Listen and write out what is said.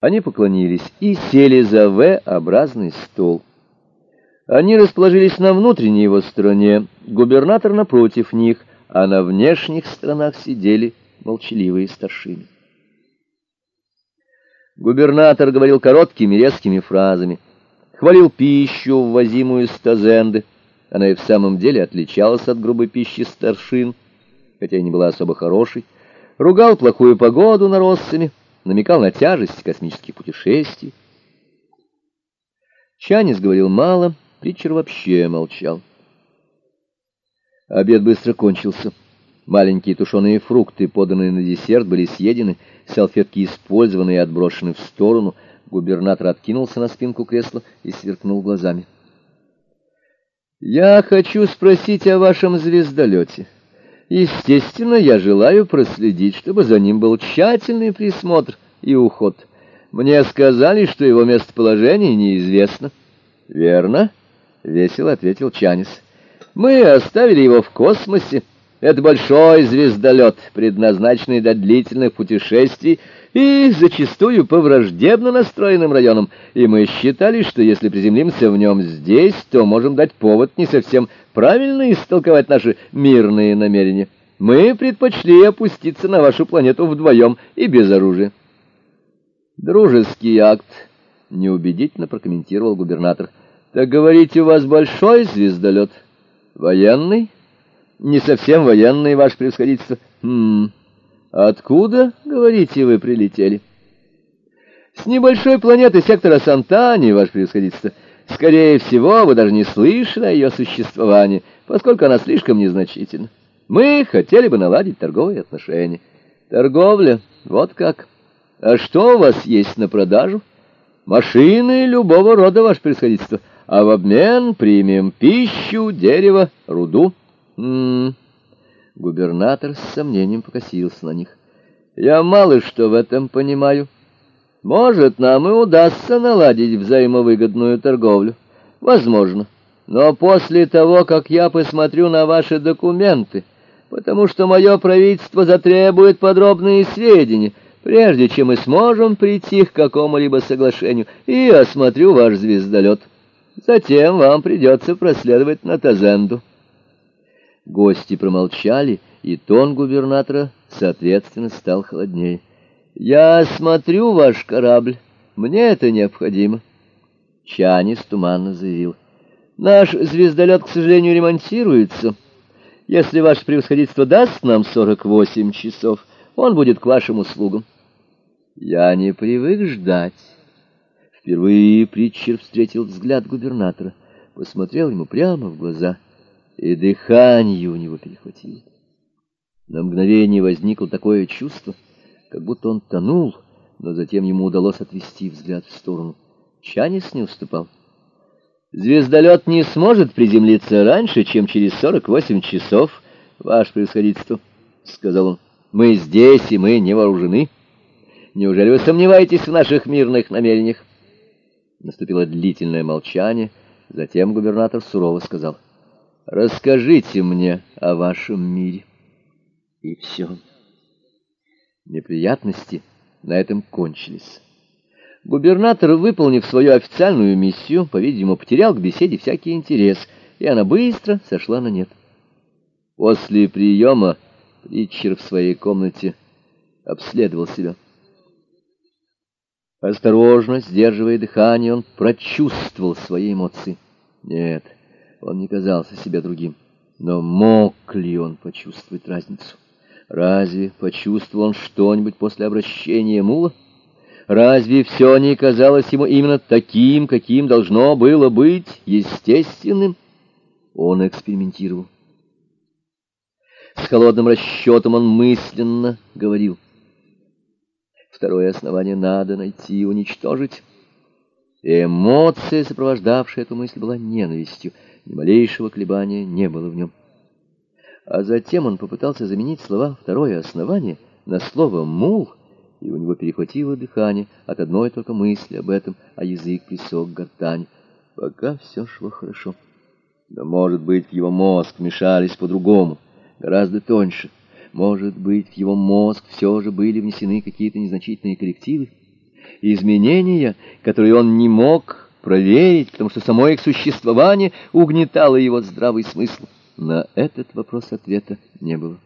Они поклонились и сели за В-образный стол. Они расположились на внутренней его стороне, губернатор напротив них, а на внешних сторонах сидели молчаливые старшины. Губернатор говорил короткими резкими фразами, хвалил пищу, ввозимую из Тазенды. Она и в самом деле отличалась от грубой пищи старшин, хотя и не была особо хорошей, ругал плохую погоду на Россами, намекал на тяжесть космических путешествий. Чанис говорил мало, Притчер вообще молчал. Обед быстро кончился. Маленькие тушеные фрукты, поданные на десерт, были съедены, салфетки использованы и отброшены в сторону. Губернатор откинулся на спинку кресла и сверкнул глазами. «Я хочу спросить о вашем звездолете». Естественно, я желаю проследить, чтобы за ним был тщательный присмотр и уход. Мне сказали, что его местоположение неизвестно. Верно, весело ответил Чанис. Мы оставили его в космосе. Это большой звездолет, предназначенный для длительных путешествий и зачастую по враждебно настроенным районам, и мы считали, что если приземлимся в нем здесь, то можем дать повод не совсем правильно истолковать наши мирные намерения. Мы предпочли опуститься на вашу планету вдвоем и без оружия. Дружеский акт, неубедительно прокомментировал губернатор. Так говорите, у вас большой звездолет? Военный? Не совсем военный, ваше превосходительство. Хм... Откуда, говорите, вы прилетели? С небольшой планеты сектора Сантани, ваше превосходительство. Скорее всего, вы даже не слышали о ее существовании, поскольку она слишком незначительна. Мы хотели бы наладить торговые отношения. Торговля, вот как. А что у вас есть на продажу? Машины любого рода, ваше превосходительство. А в обмен примем пищу, дерево, руду. М м-м. -м -м. Губернатор с сомнением покосился на них. Я мало что в этом понимаю. Может, нам и удастся наладить взаимовыгодную торговлю. Возможно. Но после того, как я посмотрю на ваши документы, потому что мое правительство затребует подробные сведения, прежде чем мы сможем прийти к какому-либо соглашению, и осмотрю ваш звездолет. Затем вам придется проследовать на Тазенду. Гости промолчали, и тон губернатора, соответственно, стал холоднее. «Я смотрю ваш корабль. Мне это необходимо». Чанис туманно заявил. «Наш звездолет, к сожалению, ремонтируется. Если ваше превосходительство даст нам сорок восемь часов, он будет к вашим услугам». «Я не привык ждать». Впервые Притчер встретил взгляд губернатора, посмотрел ему прямо в глаза, и дыхание у него перехватило. На мгновение возникло такое чувство — как будто он тонул, но затем ему удалось отвести взгляд в сторону. Чанис не уступал. «Звездолет не сможет приземлиться раньше, чем через сорок восемь часов, ваше превосходительство», — сказал он. «Мы здесь, и мы не вооружены. Неужели вы сомневаетесь в наших мирных намерениях?» Наступило длительное молчание, затем губернатор сурово сказал. «Расскажите мне о вашем мире». И все. Неприятности на этом кончились. Губернатор, выполнив свою официальную миссию, по-видимому, потерял к беседе всякий интерес, и она быстро сошла на нет. После приема Притчер в своей комнате обследовал себя. Осторожно, сдерживая дыхание, он прочувствовал свои эмоции. Нет, он не казался себе другим. Но мог ли он почувствовать разницу? Разве почувствовал он что-нибудь после обращения мула? Разве все не казалось ему именно таким, каким должно было быть, естественным? Он экспериментировал. С холодным расчетом он мысленно говорил. Второе основание надо найти и уничтожить. эмоция, сопровождавшая эту мысль, была ненавистью. Ни малейшего колебания не было в нем а затем он попытался заменить слова «второе основание» на слово «мул», и у него перехватило дыхание от одной только мысли об этом, а язык присох гортань. Пока все шло хорошо. Да, может быть, его мозг мешались по-другому, гораздо тоньше. Может быть, в его мозг все же были внесены какие-то незначительные коррективы. изменения, которые он не мог проверить, потому что само их существование угнетало его здравый смысл. На этот вопрос ответа не было.